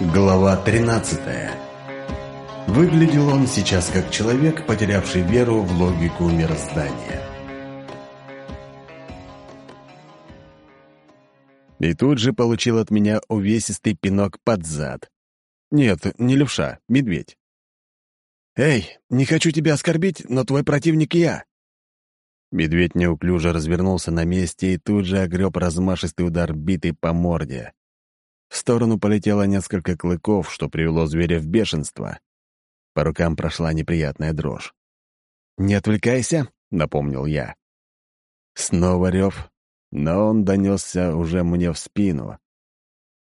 Глава 13 Выглядел он сейчас как человек, потерявший веру в логику мироздания. И тут же получил от меня увесистый пинок под зад. Нет, не левша, медведь. «Эй, не хочу тебя оскорбить, но твой противник я!» Медведь неуклюже развернулся на месте и тут же огреб размашистый удар битой по морде. В сторону полетело несколько клыков, что привело зверя в бешенство. По рукам прошла неприятная дрожь. «Не отвлекайся», — напомнил я. Снова рев, но он донесся уже мне в спину.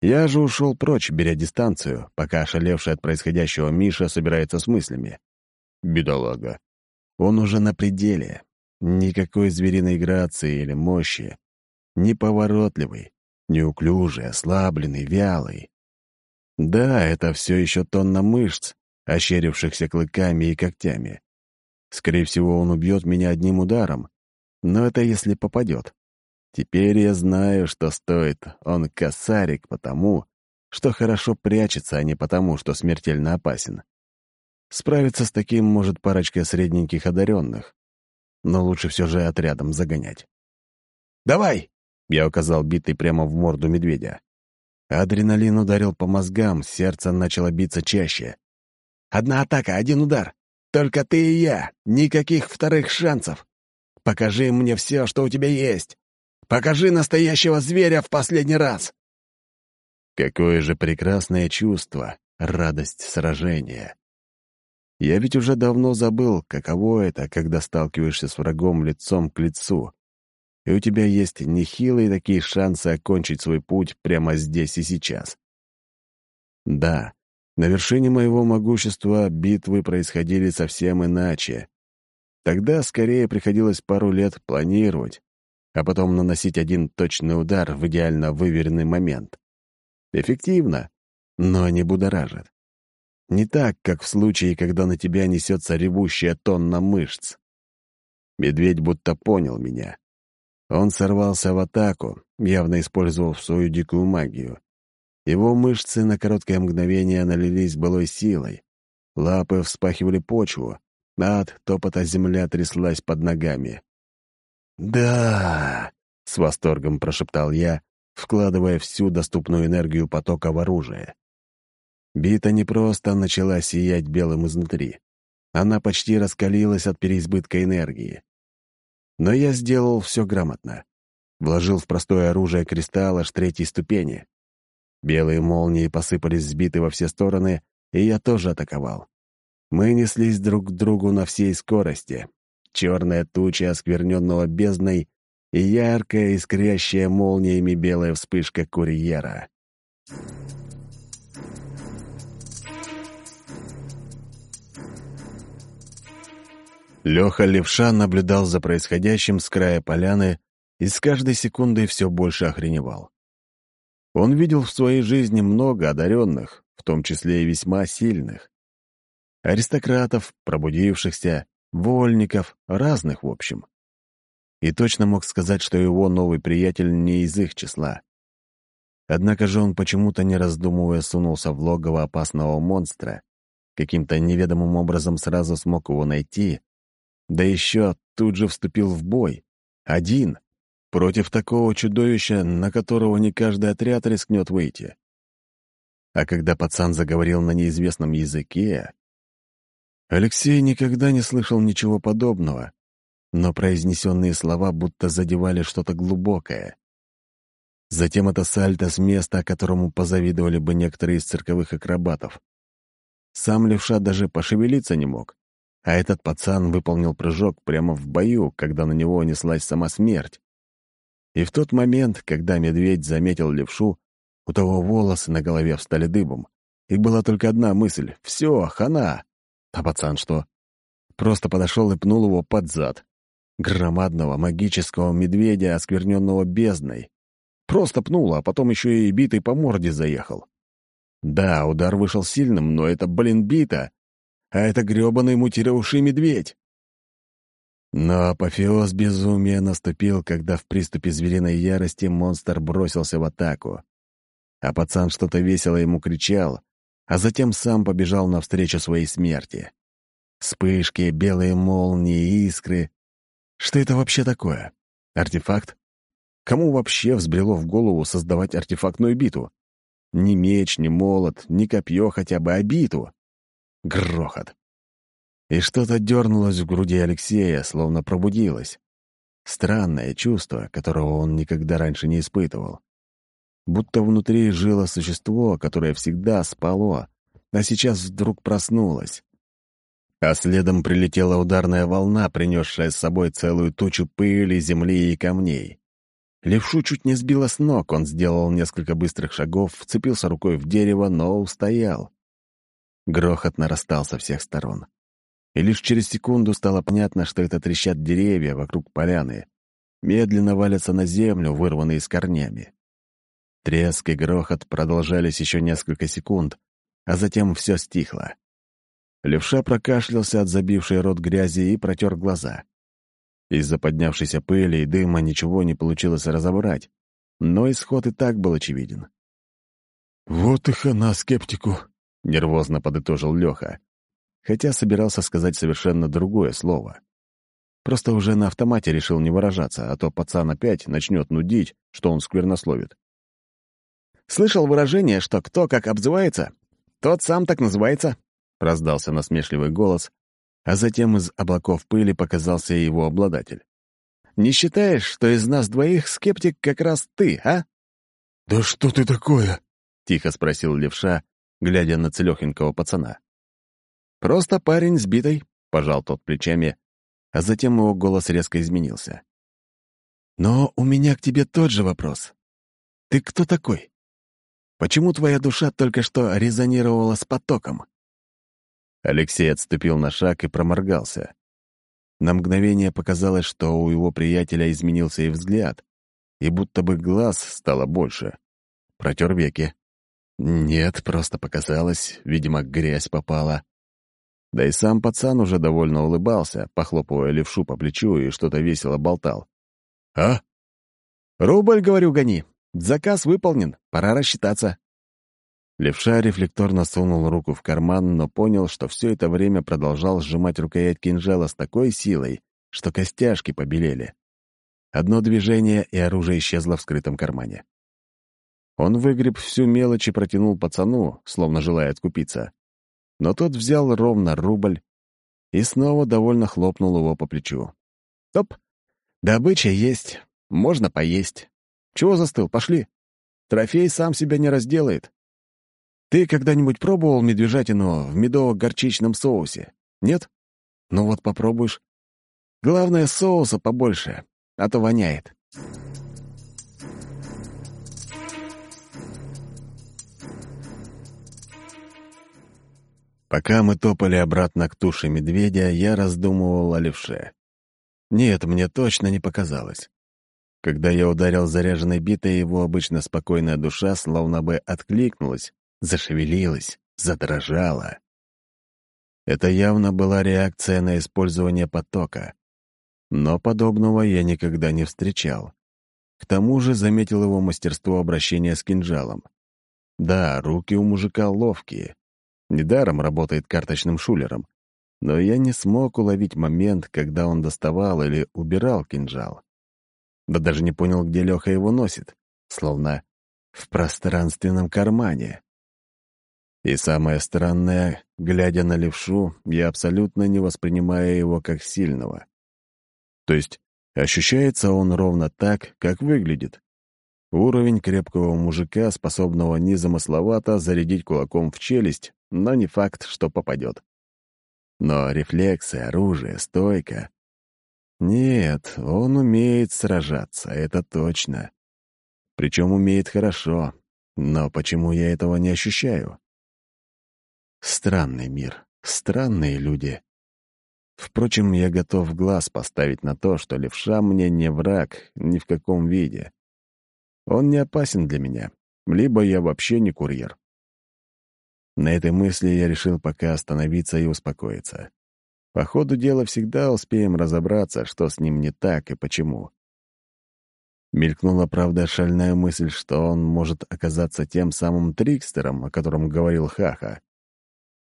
Я же ушел прочь, беря дистанцию, пока ошалевший от происходящего Миша собирается с мыслями. Бедолага. Он уже на пределе. Никакой звериной грации или мощи. Неповоротливый. Неуклюжий, ослабленный, вялый. Да, это все еще тонна мышц, ощерившихся клыками и когтями. Скорее всего, он убьет меня одним ударом, но это если попадет. Теперь я знаю, что стоит он косарик потому, что хорошо прячется, а не потому, что смертельно опасен. Справиться с таким может парочка средненьких одаренных, но лучше все же отрядом загонять. «Давай!» Я указал битый прямо в морду медведя. Адреналин ударил по мозгам, сердце начало биться чаще. «Одна атака, один удар. Только ты и я. Никаких вторых шансов. Покажи мне все, что у тебя есть. Покажи настоящего зверя в последний раз!» Какое же прекрасное чувство, радость сражения. Я ведь уже давно забыл, каково это, когда сталкиваешься с врагом лицом к лицу, и у тебя есть нехилые такие шансы окончить свой путь прямо здесь и сейчас. Да, на вершине моего могущества битвы происходили совсем иначе. Тогда скорее приходилось пару лет планировать, а потом наносить один точный удар в идеально выверенный момент. Эффективно, но не будоражит. Не так, как в случае, когда на тебя несется ревущая тонна мышц. Медведь будто понял меня. Он сорвался в атаку, явно использовав свою дикую магию. Его мышцы на короткое мгновение налились былой силой. Лапы вспахивали почву, а от топота земля тряслась под ногами. «Да!» — с восторгом прошептал я, вкладывая всю доступную энергию потока в оружие. Бита не просто начала сиять белым изнутри. Она почти раскалилась от переизбытка энергии. Но я сделал все грамотно. Вложил в простое оружие кристалл аж третьей ступени. Белые молнии посыпались сбиты во все стороны, и я тоже атаковал. Мы неслись друг к другу на всей скорости. Черная туча, оскверненного бездной, и яркая, искрящая молниями белая вспышка курьера. Леха Левша наблюдал за происходящим с края поляны и с каждой секундой все больше охреневал. Он видел в своей жизни много одаренных, в том числе и весьма сильных. Аристократов, пробудившихся, вольников, разных в общем. И точно мог сказать, что его новый приятель не из их числа. Однако же он почему-то, не раздумывая, сунулся в логово опасного монстра, каким-то неведомым образом сразу смог его найти да еще тут же вступил в бой. Один. Против такого чудовища, на которого не каждый отряд рискнет выйти. А когда пацан заговорил на неизвестном языке... Алексей никогда не слышал ничего подобного, но произнесенные слова будто задевали что-то глубокое. Затем это сальто с места, которому позавидовали бы некоторые из цирковых акробатов. Сам левша даже пошевелиться не мог. А этот пацан выполнил прыжок прямо в бою, когда на него неслась сама смерть. И в тот момент, когда медведь заметил левшу, у того волосы на голове встали дыбом. И была только одна мысль — «Все, хана!» А пацан что? Просто подошел и пнул его под зад. Громадного магического медведя, оскверненного бездной. Просто пнул, а потом еще и битый по морде заехал. Да, удар вышел сильным, но это, блин, бита а это грёбаный мутировавший медведь. Но апофеоз безумия наступил, когда в приступе звериной ярости монстр бросился в атаку. А пацан что-то весело ему кричал, а затем сам побежал навстречу своей смерти. Вспышки, белые молнии, искры. Что это вообще такое? Артефакт? Кому вообще взбрело в голову создавать артефактную биту? Ни меч, ни молот, ни копье хотя бы, а биту. Грохот. И что-то дернулось в груди Алексея, словно пробудилось. Странное чувство, которого он никогда раньше не испытывал. Будто внутри жило существо, которое всегда спало, а сейчас вдруг проснулось. А следом прилетела ударная волна, принесшая с собой целую тучу пыли, земли и камней. Левшу чуть не сбило с ног, он сделал несколько быстрых шагов, вцепился рукой в дерево, но устоял. Грохот нарастал со всех сторон. И лишь через секунду стало понятно, что это трещат деревья вокруг поляны. Медленно валятся на землю, вырванные с корнями. Треск и грохот продолжались еще несколько секунд, а затем все стихло. Левша прокашлялся от забившей рот грязи и протер глаза. Из-за поднявшейся пыли и дыма ничего не получилось разобрать, но исход и так был очевиден. «Вот и хана скептику», — нервозно подытожил Леха, хотя собирался сказать совершенно другое слово. Просто уже на автомате решил не выражаться, а то пацан опять начнет нудить, что он сквернословит. «Слышал выражение, что кто как обзывается, тот сам так называется», — раздался насмешливый голос, а затем из облаков пыли показался его обладатель. «Не считаешь, что из нас двоих скептик как раз ты, а?» «Да что ты такое?» — тихо спросил левша, глядя на целехенького пацана. «Просто парень сбитый», — пожал тот плечами, а затем его голос резко изменился. «Но у меня к тебе тот же вопрос. Ты кто такой? Почему твоя душа только что резонировала с потоком?» Алексей отступил на шаг и проморгался. На мгновение показалось, что у его приятеля изменился и взгляд, и будто бы глаз стало больше. Протер веки. Нет, просто показалось, видимо, грязь попала. Да и сам пацан уже довольно улыбался, похлопывая левшу по плечу и что-то весело болтал. «А?» «Рубль, говорю, гони. Заказ выполнен, пора рассчитаться». Левша рефлекторно сунул руку в карман, но понял, что все это время продолжал сжимать рукоять кинжала с такой силой, что костяшки побелели. Одно движение, и оружие исчезло в скрытом кармане. Он выгреб всю мелочь и протянул пацану, словно желая откупиться. Но тот взял ровно рубль и снова довольно хлопнул его по плечу. «Топ! Добыча есть, можно поесть. Чего застыл? Пошли. Трофей сам себя не разделает». Ты когда-нибудь пробовал медвежатину в медово-горчичном соусе? Нет? Ну вот попробуешь. Главное, соуса побольше, а то воняет. Пока мы топали обратно к туше медведя, я раздумывал о левше. Нет, мне точно не показалось. Когда я ударил заряженной битой, его обычно спокойная душа словно бы откликнулась зашевелилась, задрожала. Это явно была реакция на использование потока. Но подобного я никогда не встречал. К тому же заметил его мастерство обращения с кинжалом. Да, руки у мужика ловкие. Недаром работает карточным шулером. Но я не смог уловить момент, когда он доставал или убирал кинжал. Да даже не понял, где Леха его носит. Словно в пространственном кармане. И самое странное, глядя на левшу, я абсолютно не воспринимаю его как сильного. То есть ощущается он ровно так, как выглядит. Уровень крепкого мужика, способного незамысловато зарядить кулаком в челюсть, но не факт, что попадет. Но рефлексы, оружие, стойка... Нет, он умеет сражаться, это точно. Причем умеет хорошо. Но почему я этого не ощущаю? Странный мир, странные люди. Впрочем, я готов глаз поставить на то, что левша мне не враг ни в каком виде. Он не опасен для меня, либо я вообще не курьер. На этой мысли я решил пока остановиться и успокоиться. По ходу дела всегда успеем разобраться, что с ним не так и почему. Мелькнула, правда, шальная мысль, что он может оказаться тем самым Трикстером, о котором говорил Хаха.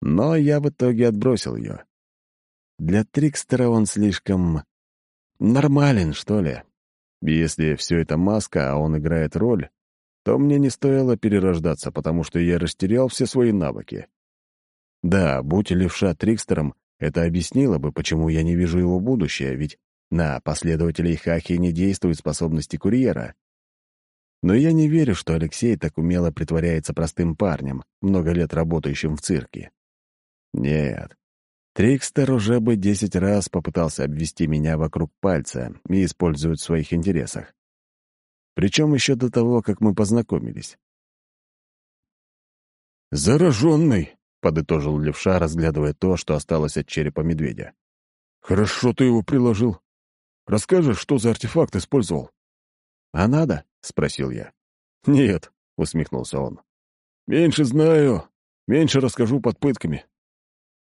Но я в итоге отбросил ее. Для Трикстера он слишком... нормален, что ли. Если все это маска, а он играет роль, то мне не стоило перерождаться, потому что я растерял все свои навыки. Да, будь левша Трикстером, это объяснило бы, почему я не вижу его будущее, ведь на последователей Хахи не действуют способности курьера. Но я не верю, что Алексей так умело притворяется простым парнем, много лет работающим в цирке. Нет. Трикстер уже бы десять раз попытался обвести меня вокруг пальца и использует в своих интересах. Причем еще до того, как мы познакомились. «Зараженный!» подытожил левша, разглядывая то, что осталось от черепа медведя. «Хорошо ты его приложил. Расскажешь, что за артефакт использовал?» «А надо?» — спросил я. «Нет», — усмехнулся он. «Меньше знаю, меньше расскажу под пытками.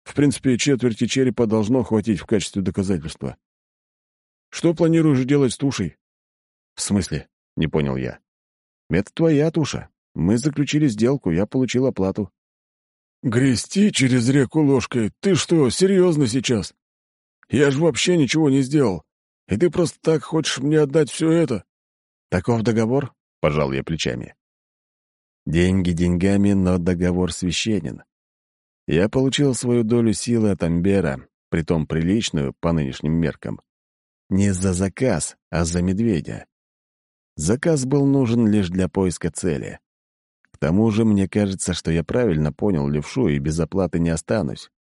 В принципе, четверти черепа должно хватить в качестве доказательства. Что планируешь делать с тушей?» «В смысле?» — не понял я. «Это твоя туша. Мы заключили сделку, я получил оплату». «Грести через реку ложкой? Ты что, серьезно сейчас? Я же вообще ничего не сделал. И ты просто так хочешь мне отдать все это?» «Таков договор?» — пожал я плечами. «Деньги деньгами, но договор священен. Я получил свою долю силы от Амбера, притом приличную по нынешним меркам. Не за заказ, а за медведя. Заказ был нужен лишь для поиска цели тому же, мне кажется, что я правильно понял левшу и без оплаты не останусь.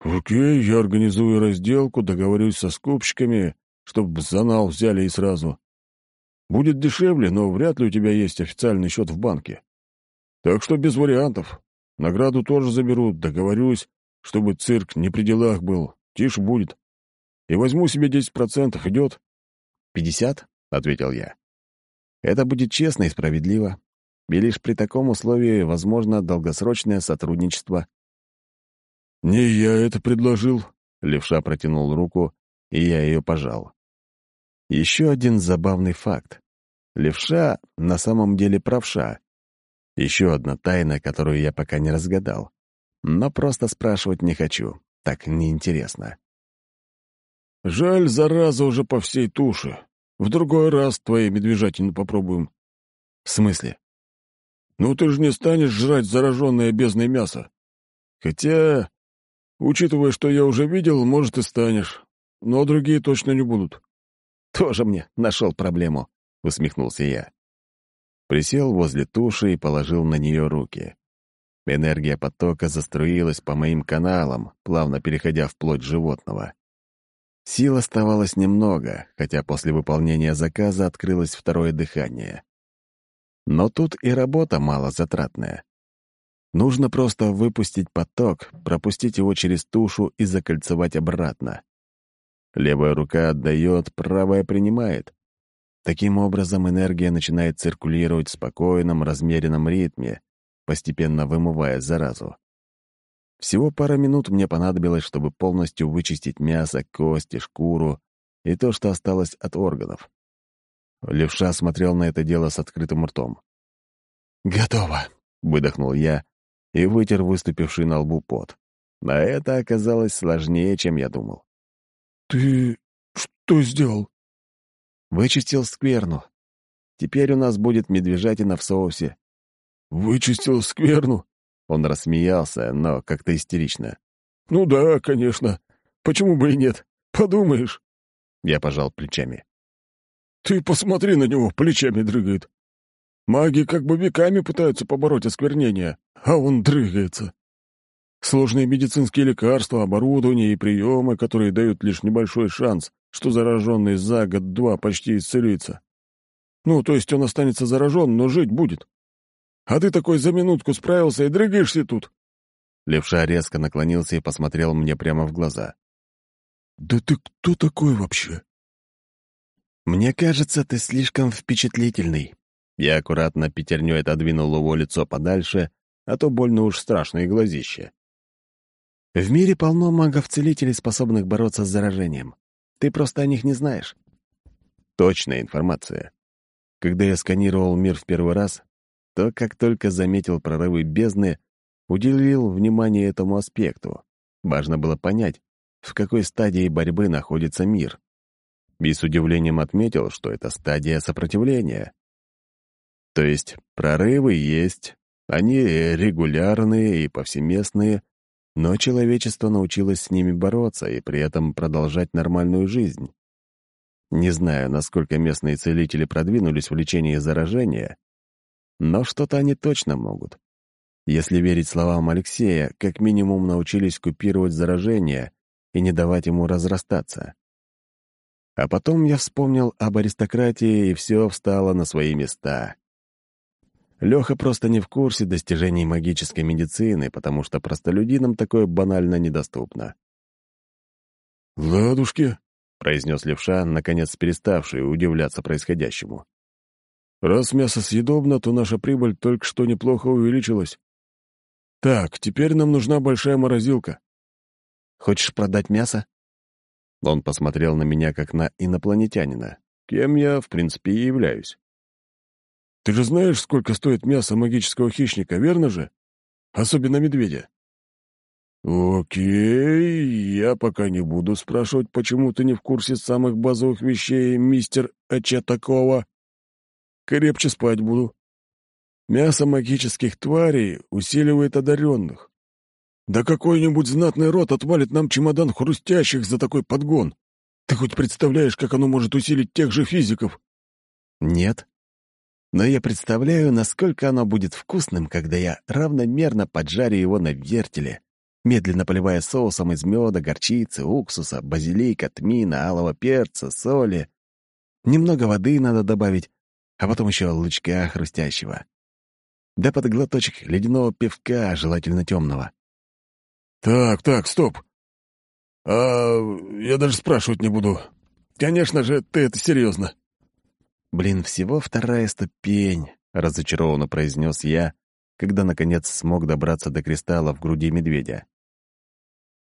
«Окей, я организую разделку, договорюсь со скупщиками, чтобы занал взяли и сразу. Будет дешевле, но вряд ли у тебя есть официальный счет в банке. Так что без вариантов. Награду тоже заберут, договорюсь, чтобы цирк не при делах был, тише будет. И возьму себе 10%, идет?» «Пятьдесят?» — ответил я. «Это будет честно и справедливо и лишь при таком условии возможно долгосрочное сотрудничество. «Не я это предложил», — левша протянул руку, и я ее пожал. Еще один забавный факт. Левша на самом деле правша. Еще одна тайна, которую я пока не разгадал. Но просто спрашивать не хочу, так неинтересно. «Жаль, зараза уже по всей туше. В другой раз твоей медвежатину попробуем». «В смысле?» Ну ты же не станешь жрать зараженное бездной мясо. Хотя, учитывая, что я уже видел, может, и станешь. Но другие точно не будут. Тоже мне нашел проблему, — усмехнулся я. Присел возле туши и положил на нее руки. Энергия потока заструилась по моим каналам, плавно переходя в плоть животного. Сил оставалось немного, хотя после выполнения заказа открылось второе дыхание. Но тут и работа малозатратная. Нужно просто выпустить поток, пропустить его через тушу и закольцевать обратно. Левая рука отдает, правая принимает. Таким образом, энергия начинает циркулировать в спокойном, размеренном ритме, постепенно вымывая заразу. Всего пара минут мне понадобилось, чтобы полностью вычистить мясо, кости, шкуру и то, что осталось от органов. Левша смотрел на это дело с открытым ртом. «Готово», — выдохнул я и вытер выступивший на лбу пот. Но это оказалось сложнее, чем я думал. «Ты что сделал?» «Вычистил скверну. Теперь у нас будет медвежатина в соусе». «Вычистил скверну?» Он рассмеялся, но как-то истерично. «Ну да, конечно. Почему бы и нет? Подумаешь». Я пожал плечами. Ты посмотри на него, плечами дрыгает. Маги как бы веками пытаются побороть осквернение, а он дрыгается. Сложные медицинские лекарства, оборудование и приемы, которые дают лишь небольшой шанс, что зараженный за год-два почти исцелится. Ну, то есть он останется заражен, но жить будет. А ты такой за минутку справился и дрыгаешься тут. Левша резко наклонился и посмотрел мне прямо в глаза. «Да ты кто такой вообще?» «Мне кажется, ты слишком впечатлительный». Я аккуратно пятерней отодвинул его лицо подальше, а то больно уж страшные глазища. «В мире полно магов-целителей, способных бороться с заражением. Ты просто о них не знаешь». Точная информация. Когда я сканировал мир в первый раз, то, как только заметил прорывы бездны, уделил внимание этому аспекту. Важно было понять, в какой стадии борьбы находится мир. И с удивлением отметил, что это стадия сопротивления. То есть прорывы есть, они регулярные и повсеместные, но человечество научилось с ними бороться и при этом продолжать нормальную жизнь. Не знаю, насколько местные целители продвинулись в лечении заражения, но что-то они точно могут. Если верить словам Алексея, как минимум научились купировать заражение и не давать ему разрастаться. А потом я вспомнил об аристократии, и все встало на свои места. Леха просто не в курсе достижений магической медицины, потому что простолюдинам такое банально недоступно. «Ладушки», — произнес левша, наконец переставший удивляться происходящему. «Раз мясо съедобно, то наша прибыль только что неплохо увеличилась. Так, теперь нам нужна большая морозилка». «Хочешь продать мясо?» Он посмотрел на меня как на инопланетянина, кем я, в принципе, и являюсь. Ты же знаешь, сколько стоит мясо магического хищника, верно же? Особенно медведя. Окей, я пока не буду спрашивать, почему ты не в курсе самых базовых вещей, мистер Ачатакова. Крепче спать буду. Мясо магических тварей усиливает одаренных. Да какой-нибудь знатный рот отвалит нам чемодан хрустящих за такой подгон. Ты хоть представляешь, как оно может усилить тех же физиков? Нет, но я представляю, насколько оно будет вкусным, когда я равномерно поджарю его на вертеле, медленно поливая соусом из меда, горчицы, уксуса, базилика, тмина, алого перца, соли. Немного воды надо добавить, а потом еще лучка хрустящего. Да под глоточек ледяного пивка, желательно темного. «Так, так, стоп. А я даже спрашивать не буду. Конечно же, ты это серьезно. «Блин, всего вторая ступень», — разочарованно произнес я, когда, наконец, смог добраться до кристалла в груди медведя.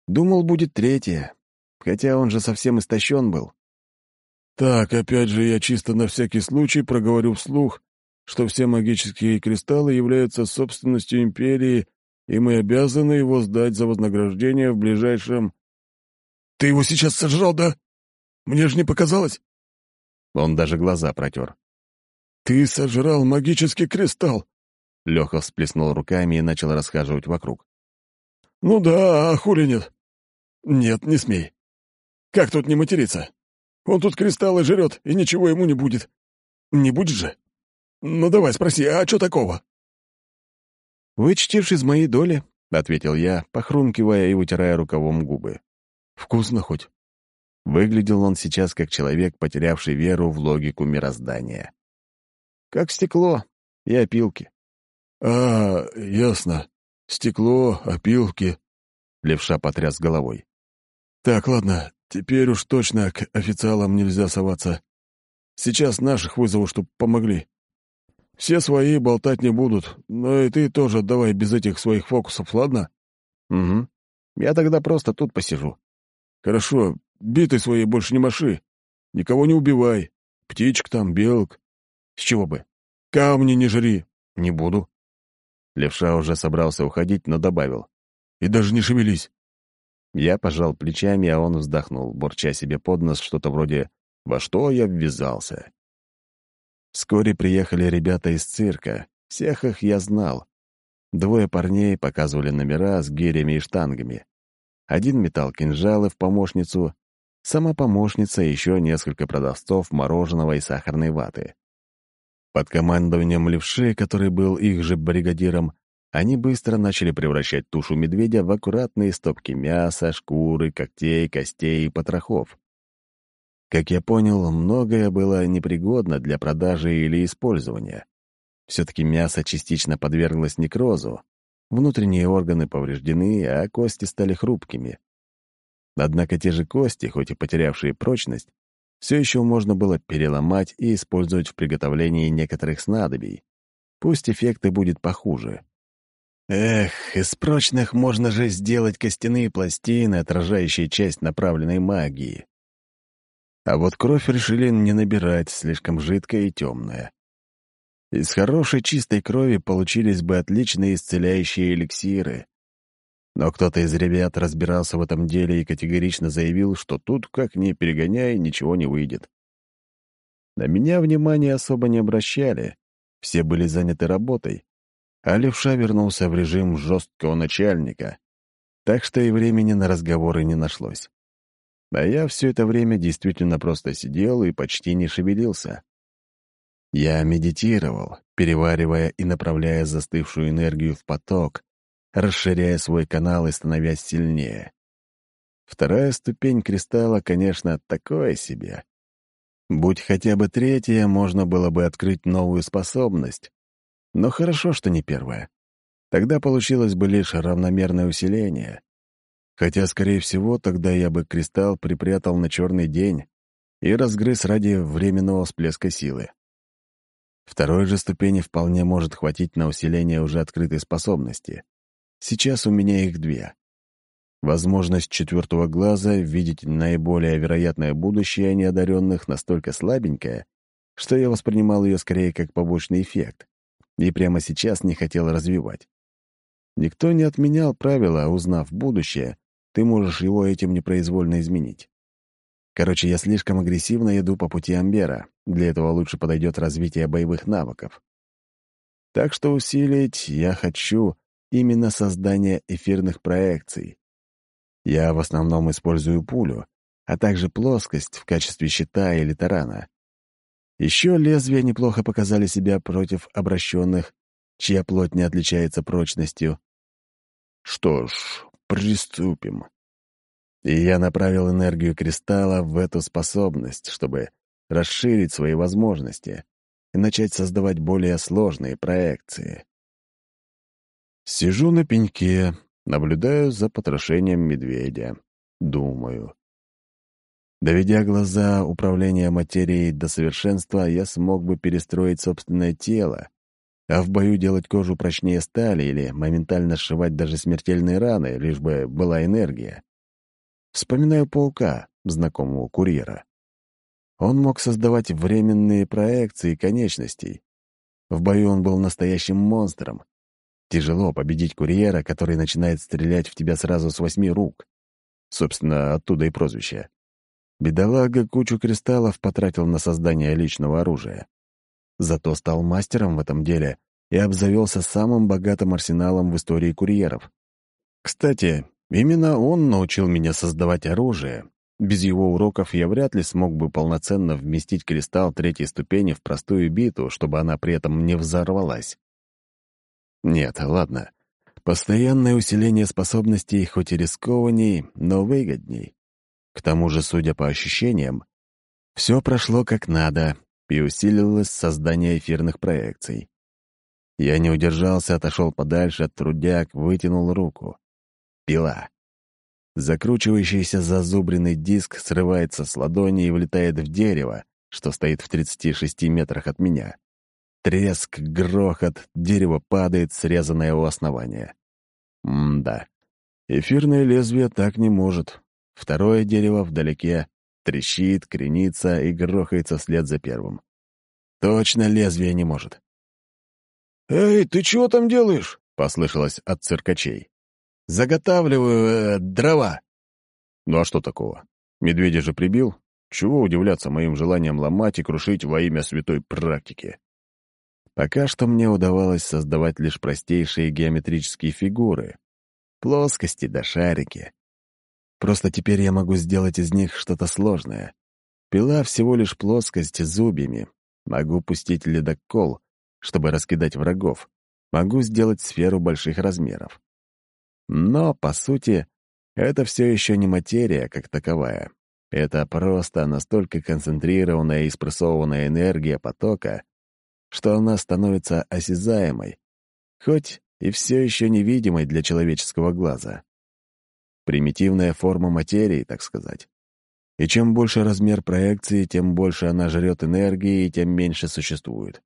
«Думал, будет третья, хотя он же совсем истощен был». «Так, опять же, я чисто на всякий случай проговорю вслух, что все магические кристаллы являются собственностью Империи, и мы обязаны его сдать за вознаграждение в ближайшем...» «Ты его сейчас сожрал, да? Мне же не показалось?» Он даже глаза протер. «Ты сожрал магический кристалл!» Леха всплеснул руками и начал расхаживать вокруг. «Ну да, а хули нет?» «Нет, не смей. Как тут не материться? Он тут кристаллы жрет, и ничего ему не будет. Не будет же? Ну давай спроси, а что такого?» «Вычтишь из моей доли», — ответил я, похрумкивая и вытирая рукавом губы. «Вкусно хоть?» Выглядел он сейчас как человек, потерявший веру в логику мироздания. Как стекло и опилки. «А, ясно. Стекло, опилки». Левша потряс головой. «Так, ладно, теперь уж точно к официалам нельзя соваться. Сейчас наших вызову, чтоб помогли. Все свои болтать не будут, но и ты тоже давай без этих своих фокусов, ладно?» «Угу. Я тогда просто тут посижу». «Хорошо, Битой своей больше не маши. Никого не убивай. Птичек там, белок. С чего бы? Камни не жри. Не буду. Левша уже собрался уходить, но добавил. И даже не шевелись. Я пожал плечами, а он вздохнул, бурча себе под нос что-то вроде «Во что я ввязался?». Вскоре приехали ребята из цирка. Всех их я знал. Двое парней показывали номера с гирями и штангами. Один метал кинжалы в помощницу, сама помощница и еще несколько продавцов мороженого и сахарной ваты. Под командованием левши, который был их же бригадиром, они быстро начали превращать тушу медведя в аккуратные стопки мяса, шкуры, когтей, костей и потрохов. Как я понял, многое было непригодно для продажи или использования. Все-таки мясо частично подверглось некрозу, внутренние органы повреждены, а кости стали хрупкими. Однако те же кости, хоть и потерявшие прочность, все еще можно было переломать и использовать в приготовлении некоторых снадобий. Пусть эффекты будет похуже. Эх, из прочных можно же сделать костяные пластины, отражающие часть направленной магии. А вот кровь решили не набирать, слишком жидкая и темная. Из хорошей чистой крови получились бы отличные исцеляющие эликсиры. Но кто-то из ребят разбирался в этом деле и категорично заявил, что тут, как ни перегоняй, ничего не выйдет. На меня внимания особо не обращали, все были заняты работой, а левша вернулся в режим жесткого начальника, так что и времени на разговоры не нашлось. А я все это время действительно просто сидел и почти не шевелился. Я медитировал, переваривая и направляя застывшую энергию в поток, расширяя свой канал и становясь сильнее. Вторая ступень кристалла, конечно, такое себе. Будь хотя бы третья, можно было бы открыть новую способность. Но хорошо, что не первая. Тогда получилось бы лишь равномерное усиление. Хотя, скорее всего, тогда я бы кристалл припрятал на черный день и разгрыз ради временного всплеска силы. Второй же ступени вполне может хватить на усиление уже открытой способности. Сейчас у меня их две. Возможность четвертого глаза видеть наиболее вероятное будущее неодаренных настолько слабенькая, что я воспринимал ее скорее как побочный эффект, и прямо сейчас не хотел развивать. Никто не отменял правила, узнав будущее, ты можешь его этим непроизвольно изменить. Короче, я слишком агрессивно иду по пути Амбера. Для этого лучше подойдет развитие боевых навыков. Так что усилить я хочу именно создание эфирных проекций. Я в основном использую пулю, а также плоскость в качестве щита или тарана. Еще лезвия неплохо показали себя против обращенных, чья плоть не отличается прочностью. Что ж, приступим. И я направил энергию кристалла в эту способность, чтобы расширить свои возможности и начать создавать более сложные проекции. Сижу на пеньке, наблюдаю за потрошением медведя. Думаю. Доведя глаза управления материей до совершенства, я смог бы перестроить собственное тело, а в бою делать кожу прочнее стали или моментально сшивать даже смертельные раны, лишь бы была энергия. Вспоминаю паука, знакомого курьера. Он мог создавать временные проекции конечностей. В бою он был настоящим монстром. Тяжело победить курьера, который начинает стрелять в тебя сразу с восьми рук. Собственно, оттуда и прозвище. Бедолага кучу кристаллов потратил на создание личного оружия. Зато стал мастером в этом деле и обзавелся самым богатым арсеналом в истории курьеров. Кстати, Именно он научил меня создавать оружие. Без его уроков я вряд ли смог бы полноценно вместить кристалл третьей ступени в простую биту, чтобы она при этом не взорвалась. Нет, ладно. Постоянное усиление способностей хоть и рискованней, но выгодней. К тому же, судя по ощущениям, все прошло как надо и усилилось создание эфирных проекций. Я не удержался, отошел подальше от трудяг, вытянул руку. Пила. Закручивающийся зазубренный диск срывается с ладони и влетает в дерево, что стоит в 36 метрах от меня. Треск, грохот, дерево падает, срезанное у основания. М-да. Эфирное лезвие так не может. Второе дерево вдалеке трещит, кренится и грохается вслед за первым. Точно лезвие не может. «Эй, ты чего там делаешь?» — послышалось от циркачей. Заготавливаю э, дрова». Ну а что такого? Медведя же прибил. Чего удивляться моим желанием ломать и крушить во имя святой практики? Пока что мне удавалось создавать лишь простейшие геометрические фигуры. Плоскости да шарики. Просто теперь я могу сделать из них что-то сложное. Пила всего лишь плоскость зубьями. Могу пустить ледокол, чтобы раскидать врагов. Могу сделать сферу больших размеров. Но, по сути, это все еще не материя как таковая. Это просто настолько концентрированная и спрессованная энергия потока, что она становится осязаемой, хоть и все еще невидимой для человеческого глаза. Примитивная форма материи, так сказать. И чем больше размер проекции, тем больше она жрет энергии и тем меньше существует.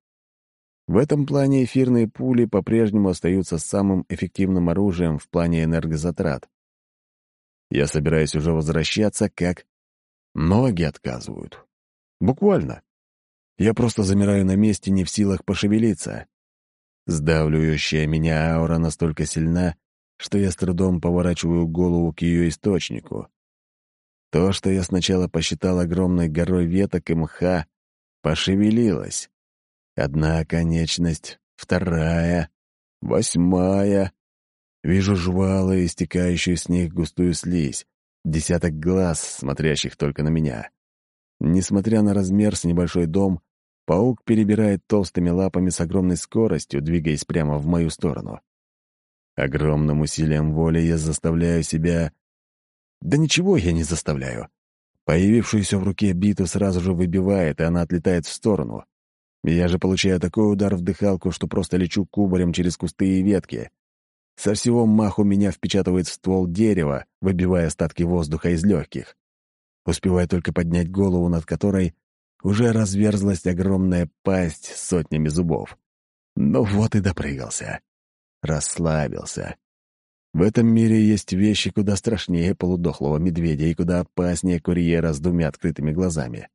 В этом плане эфирные пули по-прежнему остаются самым эффективным оружием в плане энергозатрат. Я собираюсь уже возвращаться, как... Ноги отказывают. Буквально. Я просто замираю на месте, не в силах пошевелиться. Сдавливающая меня аура настолько сильна, что я с трудом поворачиваю голову к ее источнику. То, что я сначала посчитал огромной горой веток и мха, пошевелилось. Одна конечность, вторая, восьмая. Вижу жвалы, истекающую с них густую слизь, десяток глаз, смотрящих только на меня. Несмотря на размер с небольшой дом, паук перебирает толстыми лапами с огромной скоростью, двигаясь прямо в мою сторону. Огромным усилием воли я заставляю себя... Да ничего я не заставляю. Появившуюся в руке биту сразу же выбивает, и она отлетает в сторону. Я же получаю такой удар в дыхалку, что просто лечу кубарем через кусты и ветки. Со всего маху меня впечатывает в ствол дерева, выбивая остатки воздуха из легких. Успеваю только поднять голову, над которой уже разверзлась огромная пасть с сотнями зубов. Ну вот и допрыгался. Расслабился. В этом мире есть вещи куда страшнее полудохлого медведя и куда опаснее курьера с двумя открытыми глазами.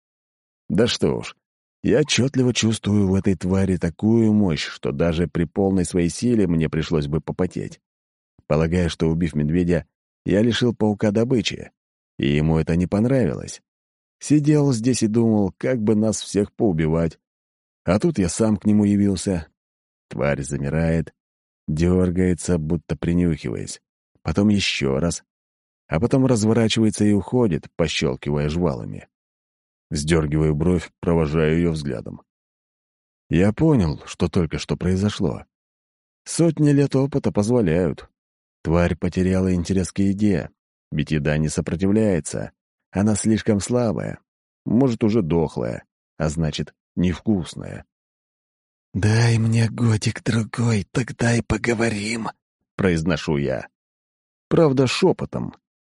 Да что уж, я отчетливо чувствую в этой твари такую мощь, что даже при полной своей силе мне пришлось бы попотеть. Полагаю, что, убив медведя, я лишил паука добычи, и ему это не понравилось. Сидел здесь и думал, как бы нас всех поубивать. А тут я сам к нему явился. Тварь замирает, дергается, будто принюхиваясь. Потом еще раз. А потом разворачивается и уходит, пощелкивая жвалами. Вздергиваю бровь, провожаю ее взглядом. Я понял, что только что произошло. Сотни лет опыта позволяют. Тварь потеряла интерес к еде, ведь еда не сопротивляется, она слишком слабая, может, уже дохлая, а значит, невкусная. «Дай мне годик-другой, тогда и поговорим», — произношу я. Правда, шепотом,